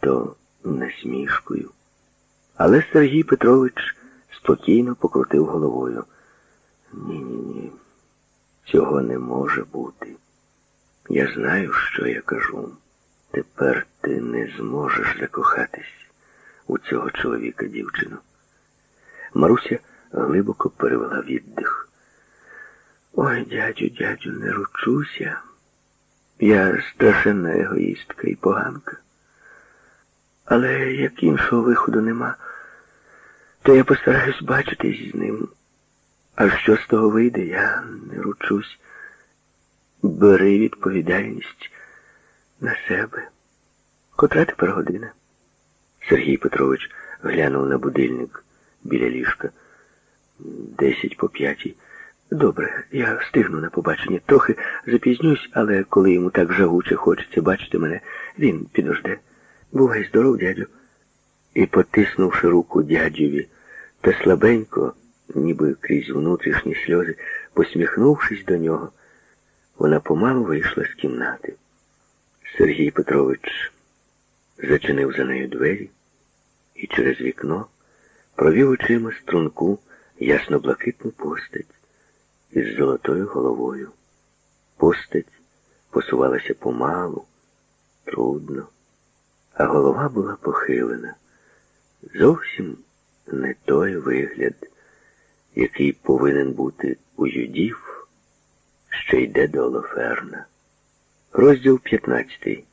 то насмішкою. Але Сергій Петрович спокійно покрутив головою. Ні-ні ні, цього не може бути. Я знаю, що я кажу. Тепер ти не зможеш закохатись у цього чоловіка, дівчину. Маруся глибоко перевела віддих. Ой, дядю, дядю, не ручуся. Я страшенна егоїстка і поганка. Але як іншого виходу нема, то я постараюсь бачитись з ним. А що з того вийде, я не ручусь. Бери відповідальність на себе. Котра тепер година? Сергій Петрович глянув на будильник біля ліжка. Десять по п'ятій. Добре, я встигну на побачення. Трохи запізнюсь, але коли йому так жагуче хочеться бачити мене, він підожде. Бувай здоров, дядю. І, потиснувши руку дядюві, та слабенько, ніби крізь внутрішні сльози, посміхнувшись до нього, вона помалу вийшла з кімнати. Сергій Петрович зачинив за нею двері і через вікно провів очима струнку ясно-блакитну постать із золотою головою. Постать посувалася помалу, трудно, а голова була похилена. Зовсім не той вигляд, який повинен бути у юдів, що йде до Олоферна. Розділ 15.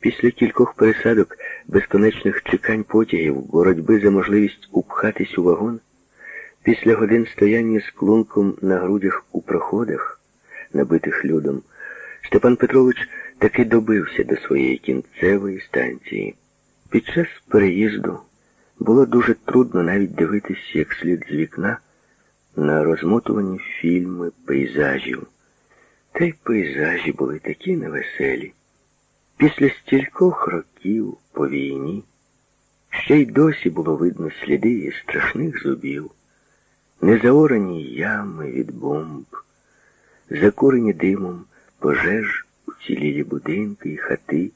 Після кількох пересадок, безконечних чекань потягів, боротьби за можливість упхатись у вагон, після годин стояння з клунком на грудях у проходах, набитих людом, Степан Петрович таки добився до своєї кінцевої станції. Під час переїзду було дуже трудно навіть дивитись як слід з вікна на розмотувані фільми пейзажів. Та й пейзажі були такі невеселі. Після стількох років по війні ще й досі було видно сліди її страшних зубів, незаорані ями від бомб, закурені димом пожеж уцілілі будинки і хати,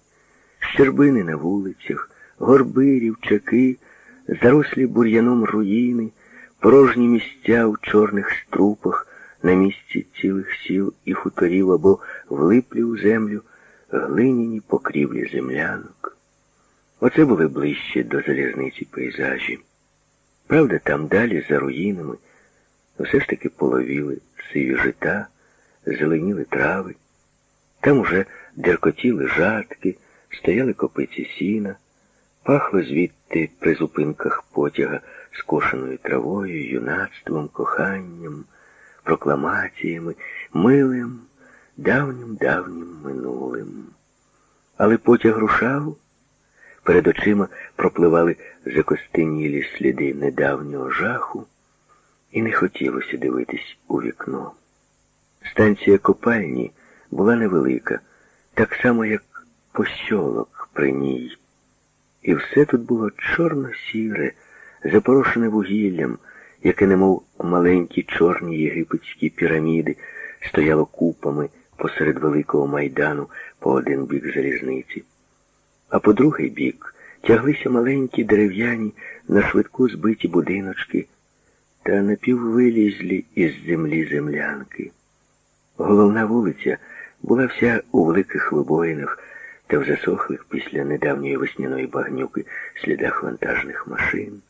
щербини на вулицях, горби, рівчаки, зарослі бур'яном руїни, порожні місця у чорних струпах на місці цілих сіл і хуторів або влиплі у землю глиняні покрівлі землянок. Оце були ближче до залізниці пейзажі. Правда, там далі, за руїнами, все ж таки половіли сиві жита, зеленіли трави. Там уже деркотіли жатки, стояли копиці сіна, пахло звідти при зупинках потяга скошеною травою, юнацтвом, коханням, прокламаціями, милим, давнім-давнім минулим. Але потяг рушав, перед очима пропливали закостенілі сліди недавнього жаху, і не хотілося дивитись у вікно. Станція копальні була невелика, так само, як посьолок при ній. І все тут було чорно-сіре, запорошене вугіллям, яке, немов маленькі чорні єгипетські піраміди, стояло купами посеред великого майдану по один бік залізниці. А по другий бік тяглися маленькі дерев'яні, на швидку збиті будиночки та напіввилізлі із землі землянки. Головна вулиця була вся у великих вибоїнах та в засохлих після недавньої весняної багнюки слідах вантажних машин.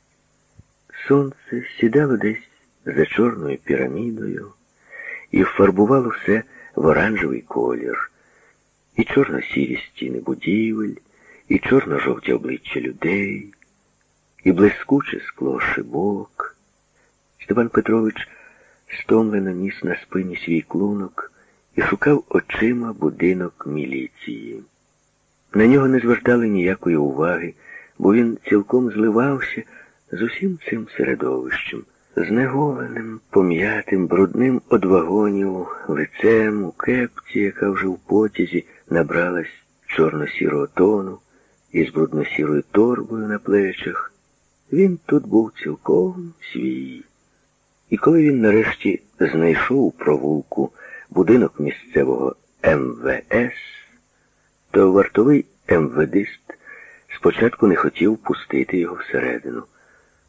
Сонце сідало десь за чорною пірамідою і вфарбувало все в оранжевий колір, і чорно-сірі стіни будівель, і чорно-жовті обличчя людей, і блискуче скло шибок. Степан Петрович стомлено ніс на спині свій клунок і шукав очима будинок міліції. На нього не звертали ніякої уваги, бо він цілком зливався з усім цим середовищем, знеголеним, пом'ятим, брудним од вагонів, лицем у кепці, яка вже в потязі набралась чорно-сірого тону із брудно-сірою торбою на плечах. Він тут був цілком свій. І коли він нарешті знайшов провулку будинок місцевого МВС, то вартовий МВДист Спочатку не хотів пустити його всередину.